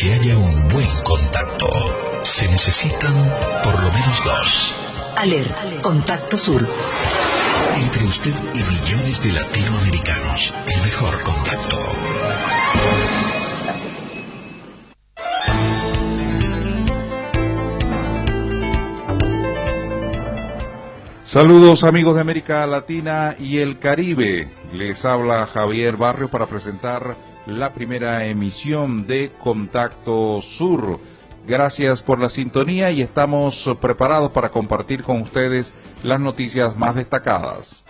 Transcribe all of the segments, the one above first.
que haya un buen contacto, se necesitan por lo menos dos. Aler, Contacto Sur. Entre usted y millones de latinoamericanos, el mejor contacto. Saludos amigos de América Latina y el Caribe. Les habla Javier Barrio para presentar la primera emisión de Contacto Sur. Gracias por la sintonía y estamos preparados para compartir con ustedes las noticias más destacadas.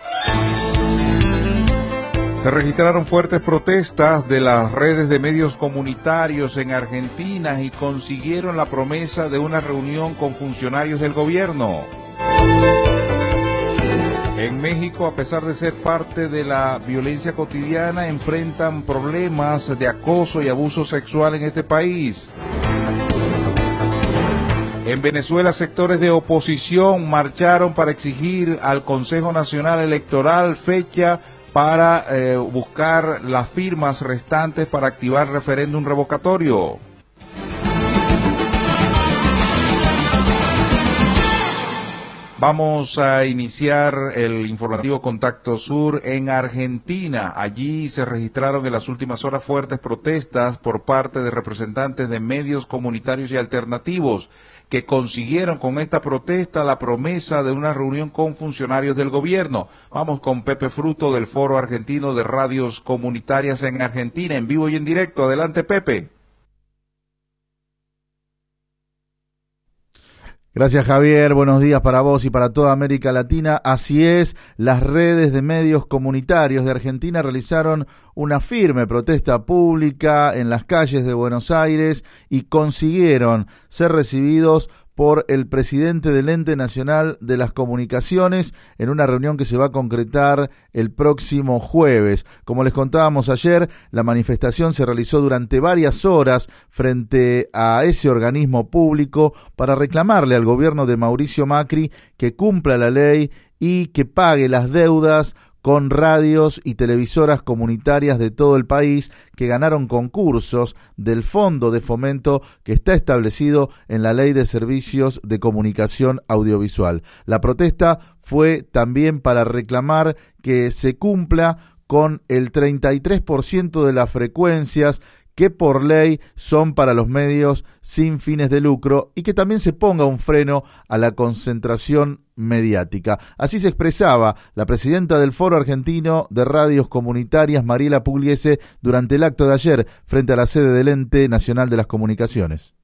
Se registraron fuertes protestas de las redes de medios comunitarios en Argentina y consiguieron la promesa de una reunión con funcionarios del gobierno. En México, a pesar de ser parte de la violencia cotidiana, enfrentan problemas de acoso y abuso sexual en este país. En Venezuela, sectores de oposición marcharon para exigir al Consejo Nacional Electoral fecha para eh, buscar las firmas restantes para activar referéndum revocatorio. Vamos a iniciar el informativo Contacto Sur en Argentina. Allí se registraron en las últimas horas fuertes protestas por parte de representantes de medios comunitarios y alternativos que consiguieron con esta protesta la promesa de una reunión con funcionarios del gobierno. Vamos con Pepe Fruto del Foro Argentino de Radios Comunitarias en Argentina, en vivo y en directo. Adelante, Pepe. Gracias Javier, buenos días para vos y para toda América Latina. Así es, las redes de medios comunitarios de Argentina realizaron una firme protesta pública en las calles de Buenos Aires y consiguieron ser recibidos por el presidente del Ente Nacional de las Comunicaciones en una reunión que se va a concretar el próximo jueves. Como les contábamos ayer, la manifestación se realizó durante varias horas frente a ese organismo público para reclamarle al gobierno de Mauricio Macri que cumpla la ley y que pague las deudas con radios y televisoras comunitarias de todo el país que ganaron concursos del Fondo de Fomento que está establecido en la Ley de Servicios de Comunicación Audiovisual. La protesta fue también para reclamar que se cumpla con el 33% de las frecuencias que por ley son para los medios sin fines de lucro y que también se ponga un freno a la concentración mediática. Así se expresaba la presidenta del Foro Argentino de Radios Comunitarias, Mariela Pugliese, durante el acto de ayer frente a la sede del Ente Nacional de las Comunicaciones.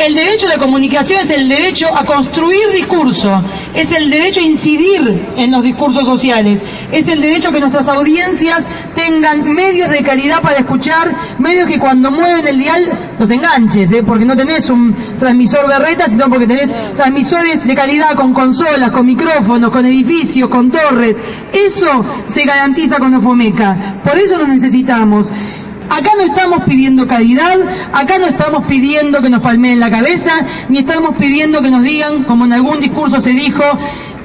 El derecho la comunicación es el derecho a construir discurso, es el derecho a incidir en los discursos sociales, es el derecho a que nuestras audiencias tengan medios de calidad para escuchar, medios que cuando mueven el dial los enganches, ¿eh? porque no tenés un transmisor de reta, sino porque tenés transmisores de calidad con consolas, con micrófonos, con edificios, con torres. Eso se garantiza con Ofomeca, por eso lo necesitamos. Acá no estamos pidiendo calidad, acá no estamos pidiendo que nos palmeen la cabeza, ni estamos pidiendo que nos digan, como en algún discurso se dijo,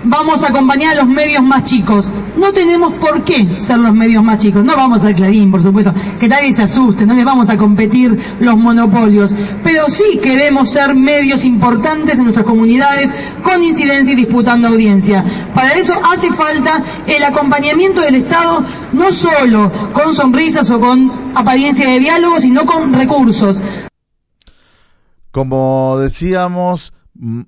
vamos a acompañar a los medios más chicos. No tenemos por qué ser los medios más chicos. No vamos al Clarín, por supuesto, que nadie se asuste, no les vamos a competir los monopolios. Pero sí queremos ser medios importantes en nuestras comunidades, con incidencia y disputando audiencia. Para eso hace falta el acompañamiento del Estado, no solo con sonrisas o con apariencia de diálogo, sino con recursos. Como decíamos,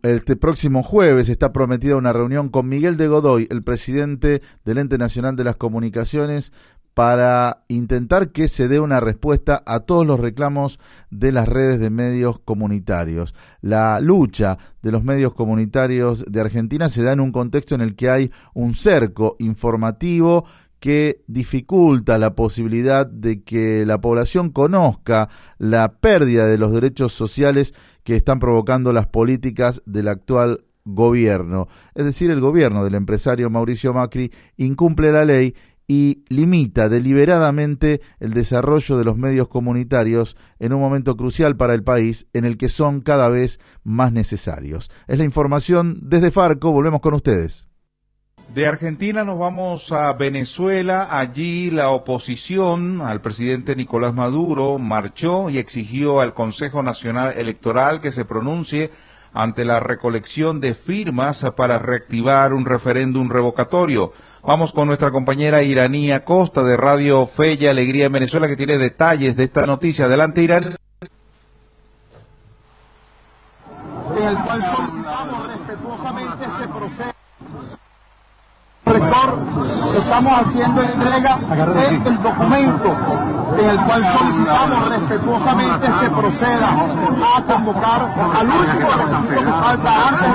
este próximo jueves está prometida una reunión con Miguel de Godoy, el presidente del Ente Nacional de las Comunicaciones, para intentar que se dé una respuesta a todos los reclamos de las redes de medios comunitarios. La lucha de los medios comunitarios de Argentina se da en un contexto en el que hay un cerco informativo que dificulta la posibilidad de que la población conozca la pérdida de los derechos sociales que están provocando las políticas del actual gobierno. Es decir, el gobierno del empresario Mauricio Macri incumple la ley y limita deliberadamente el desarrollo de los medios comunitarios en un momento crucial para el país en el que son cada vez más necesarios. Es la información desde Farco, volvemos con ustedes. De Argentina nos vamos a Venezuela. Allí la oposición al presidente Nicolás Maduro marchó y exigió al Consejo Nacional Electoral que se pronuncie ante la recolección de firmas para reactivar un referéndum revocatorio. Vamos con nuestra compañera Iranía Costa de Radio Fe Alegría en Venezuela que tiene detalles de esta noticia. Adelante, Irán. Rector, estamos haciendo entrega del documento en el cual solicitamos respetuosamente se proceda a convocar al último requisito que falta antes de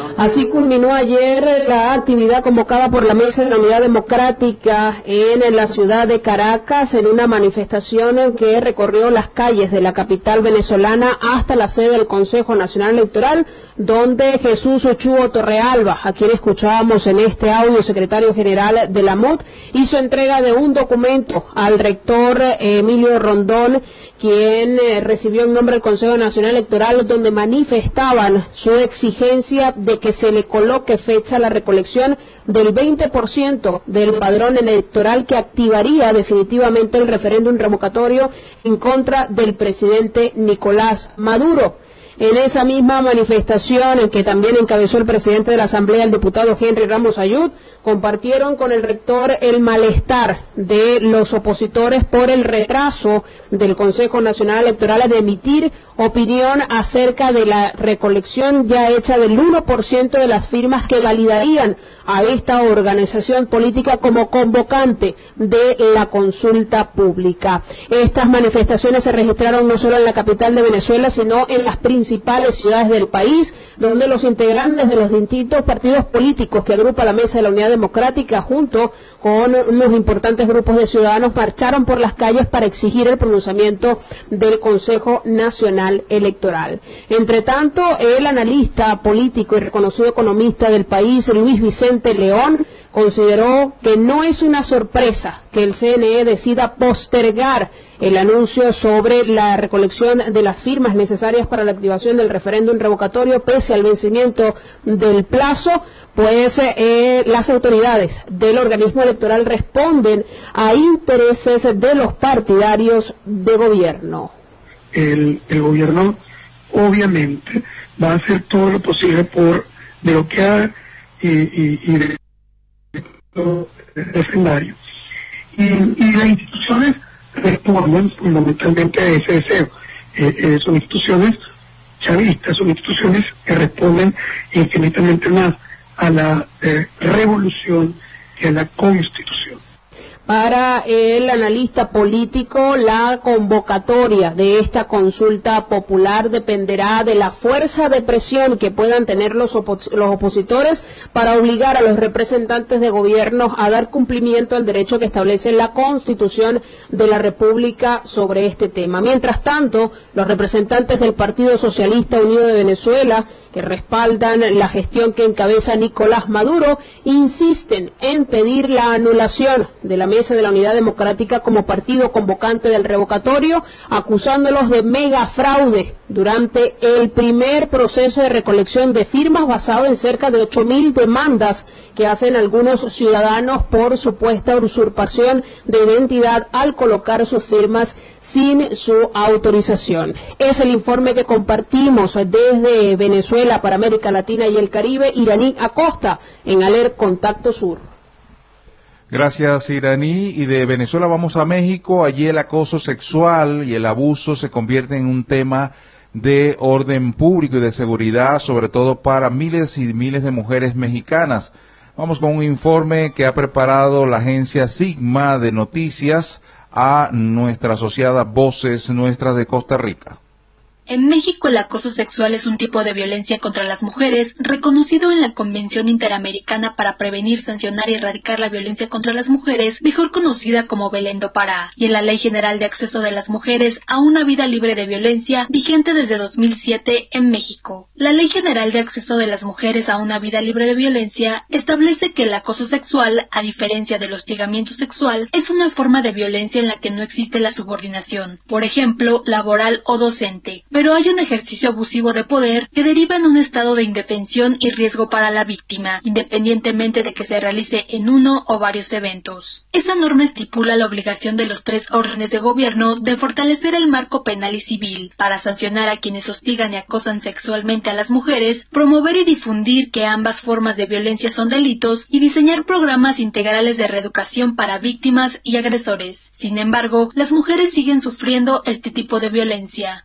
la Así culminó ayer la actividad convocada por la Mesa de la Unidad Democrática en la ciudad de Caracas en una manifestación que recorrió las calles de la capital venezolana hasta la sede del Consejo Nacional Electoral, donde Jesús Ochuo Torrealba, a quien escuchábamos en este audio, secretario general de la MUD, hizo entrega de un documento al rector Emilio Rondón quien eh, recibió en nombre del Consejo Nacional Electoral donde manifestaban su exigencia de que se le coloque fecha la recolección del 20% del padrón electoral que activaría definitivamente el referéndum revocatorio en contra del presidente Nicolás Maduro. En esa misma manifestación en que también encabezó el presidente de la Asamblea, el diputado Henry Ramos Ayud, compartieron con el rector el malestar de los opositores por el retraso del Consejo Nacional Electoral de emitir opinión acerca de la recolección ya hecha del 1% de las firmas que validarían a esta organización política como convocante de la consulta pública. Estas manifestaciones se registraron no solo en la capital de Venezuela, sino en las principales ciudades del país, donde los integrantes de los distintos partidos políticos que agrupa la Mesa de la Unidad Democrática junto con unos importantes grupos de ciudadanos marcharon por las calles para exigir el pronunciamiento del Consejo Nacional Electoral. Entre tanto, el analista político y reconocido economista del país, Luis Vicente León, consideró que no es una sorpresa que el CNE decida postergar el anuncio sobre la recolección de las firmas necesarias para la activación del referéndum revocatorio pese al vencimiento del plazo, pues eh, las autoridades del organismo electoral responden a intereses de los partidarios de gobierno. El, el gobierno obviamente va a hacer todo lo posible por bloquear y, y, y el escenario. Y, y las instituciones responden fundamentalmente a ese deseo. Eh, son instituciones chavistas, son instituciones que responden infinitamente más a la eh, revolución que a la constitución. Para el analista político, la convocatoria de esta consulta popular dependerá de la fuerza de presión que puedan tener los, los, opositores para obligar a los representantes de gobierno a dar cumplimiento al derecho que establece la Constitución de la República sobre este tema. Mientras tanto, los representantes del Partido Socialista Unido de Venezuela, que respaldan la gestión que encabeza Nicolás Maduro, insisten en pedir la anulación de la de la Unidad Democrática como partido convocante del revocatorio, acusándolos de mega fraude durante el primer proceso de recolección de firmas basado en cerca de 8.000 demandas que hacen algunos ciudadanos por supuesta usurpación de identidad al colocar sus firmas sin su autorización. Es el informe que compartimos desde Venezuela para América Latina y el Caribe, Iraní Acosta, en Aler Contacto Sur. Gracias, Iraní. Y de Venezuela vamos a México. Allí el acoso sexual y el abuso se convierten en un tema de orden público y de seguridad, sobre todo para miles y miles de mujeres mexicanas. Vamos con un informe que ha preparado la agencia Sigma de Noticias a nuestra asociada Voces Nuestras de Costa Rica. En México el acoso sexual es un tipo de violencia contra las mujeres reconocido en la Convención Interamericana para prevenir, sancionar y erradicar la violencia contra las mujeres, mejor conocida como Belén do Pará, y en la Ley General de Acceso de las Mujeres a una vida libre de violencia, vigente desde 2007 en México. La Ley General de Acceso de las Mujeres a una vida libre de violencia establece que el acoso sexual, a diferencia del hostigamiento sexual, es una forma de violencia en la que no existe la subordinación, por ejemplo, laboral o docente pero hay un ejercicio abusivo de poder que deriva en un estado de indefensión y riesgo para la víctima, independientemente de que se realice en uno o varios eventos. Esa norma estipula la obligación de los tres órdenes de gobierno de fortalecer el marco penal y civil para sancionar a quienes hostigan y acosan sexualmente a las mujeres, promover y difundir que ambas formas de violencia son delitos y diseñar programas integrales de reeducación para víctimas y agresores. Sin embargo, las mujeres siguen sufriendo este tipo de violencia.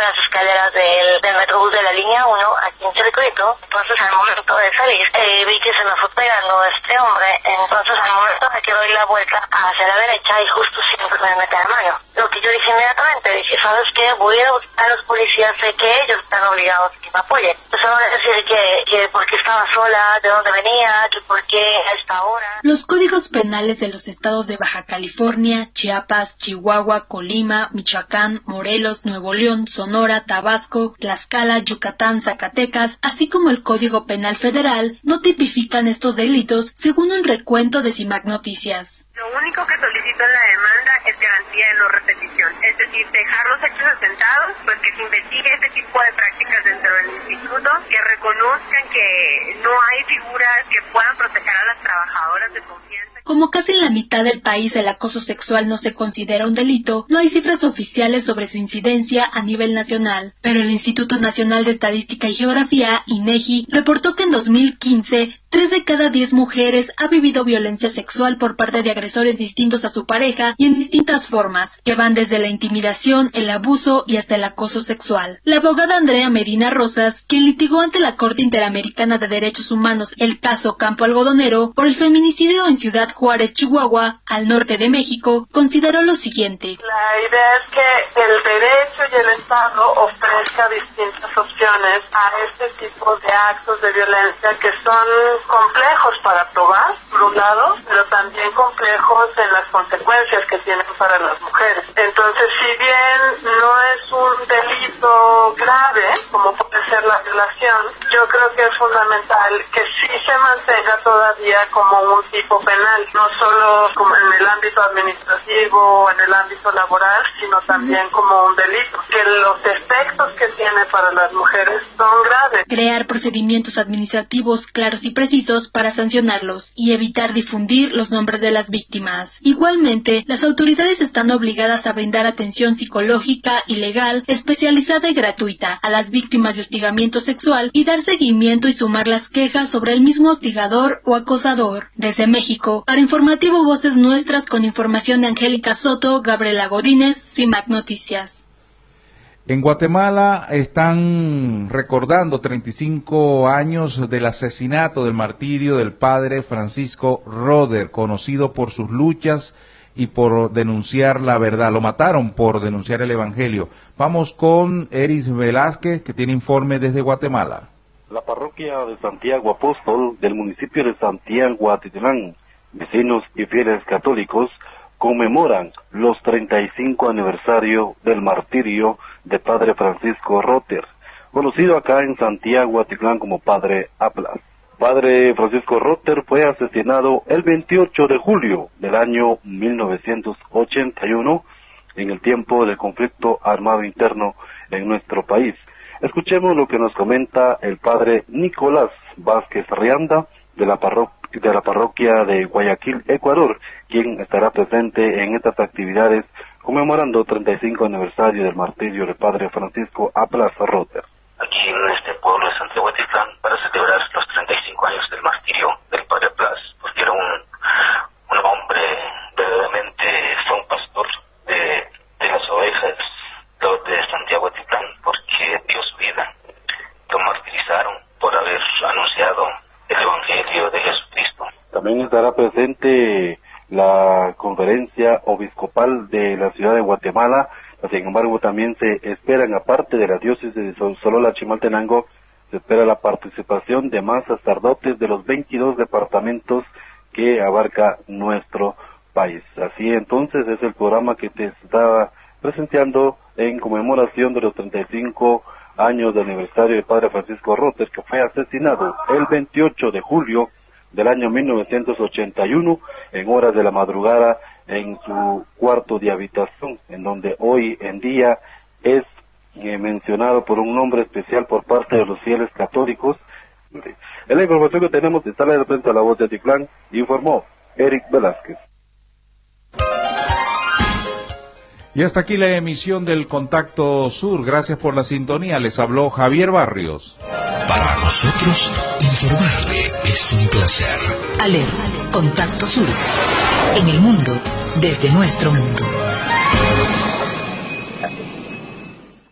Las escaleras del, del metrobús de la línea 1 aquí en Circuito, entonces al momento de salir eh, vi que se me fue pegando este hombre, entonces al momento de que doy la vuelta hacia la derecha y justo siempre me mete la mano. Yo dije inmediatamente, dije, ¿sabes? Voy a los policías, que ellos están obligados a decir que, que estaba sola, de dónde venía, que. Los códigos penales de los estados de Baja California, Chiapas, Chihuahua, Colima, Michoacán, Morelos, Nuevo León, Sonora, Tabasco, Tlaxcala, Yucatán, Zacatecas, así como el Código Penal Federal, no tipifican estos delitos según un recuento de CIMAC Noticias. Único que solicito en la demanda es garantía de no repetición, es decir, dejar los hechos asentados, pues que se investigue este tipo de prácticas dentro del instituto, que reconozcan que no hay figuras que puedan proteger a las trabajadoras de confianza. Como casi en la mitad del país el acoso sexual no se considera un delito, no hay cifras oficiales sobre su incidencia a nivel nacional, pero el Instituto Nacional de Estadística y Geografía, INEGI, reportó que en 2015 Tres de cada diez mujeres ha vivido violencia sexual por parte de agresores distintos a su pareja y en distintas formas, que van desde la intimidación, el abuso y hasta el acoso sexual. La abogada Andrea Medina Rosas, quien litigó ante la Corte Interamericana de Derechos Humanos el caso Campo Algodonero por el feminicidio en Ciudad Juárez, Chihuahua, al norte de México, consideró lo siguiente. La idea es que el derecho y el Estado ofrezca distintas opciones a este tipo de actos de violencia que son complejos para probar, por un lado, pero también complejos en las consecuencias que tienen para las mujeres. Entonces, si bien no es un delito grave, como puede ser la violación, yo creo que es fundamental que sí se mantenga todavía como un tipo penal, no solo como en el ámbito administrativo o en el ámbito laboral, sino también como un delito, que los efectos que tiene para las mujeres son graves. Crear procedimientos administrativos claros y precisos para sancionarlos y evitar difundir los nombres de las víctimas. Igualmente, las autoridades están obligadas a brindar atención psicológica y legal especializada y gratuita a las víctimas de hostigamiento sexual y dar seguimiento y sumar las quejas sobre el mismo hostigador o acosador. Desde México, para Informativo Voces Nuestras con información de Angélica Soto, Gabriela Godínez, CIMAC Noticias. En Guatemala están recordando 35 años del asesinato del martirio del padre Francisco Roder, conocido por sus luchas y por denunciar la verdad. Lo mataron por denunciar el Evangelio. Vamos con Eris Velázquez, que tiene informe desde Guatemala. La parroquia de Santiago Apóstol del municipio de Santiago Atitlán, vecinos y fieles católicos, conmemoran los 35 aniversario del martirio de Padre Francisco Rotter, conocido acá en Santiago Atitlán como Padre Aplas. Padre Francisco Rotter fue asesinado el 28 de julio del año 1981 en el tiempo del conflicto armado interno en nuestro país. Escuchemos lo que nos comenta el padre Nicolás Vázquez Rianda de la de la parroquia de Guayaquil, Ecuador, quien estará presente en estas actividades conmemorando 35 aniversario del martirio del Padre Francisco a Plaza Rotter. Aquí en este pueblo de Santiago Titlán para celebrar los 35 años del martirio del Padre Plas, porque era un, un hombre verdaderamente, fue un pastor de, de las ovejas de Santiago Titlán, porque dio su vida. Lo martirizaron por haber anunciado el Evangelio de Jesucristo. También estará presente conferencia episcopal de la ciudad de Guatemala. Sin embargo, también se esperan, aparte de la diócesis de Solola Chimaltenango, se espera la participación de más sacerdotes de los 22 departamentos que abarca nuestro país. Así entonces es el programa que te está presenciando en conmemoración de los 35 años de aniversario del Padre Francisco Rotter, que fue asesinado el 28 de julio del año 1981 en horas de la madrugada en su cuarto de habitación, en donde hoy en día es eh, mencionado por un nombre especial por parte de los fieles católicos. En la información que tenemos de sala de prensa La Voz de Atitlán, informó Eric Velázquez. Y hasta aquí la emisión del Contacto Sur. Gracias por la sintonía. Les habló Javier Barrios. Para nosotros, informarle es un placer. ALER, Contacto Sur. En el mundo, desde nuestro mundo.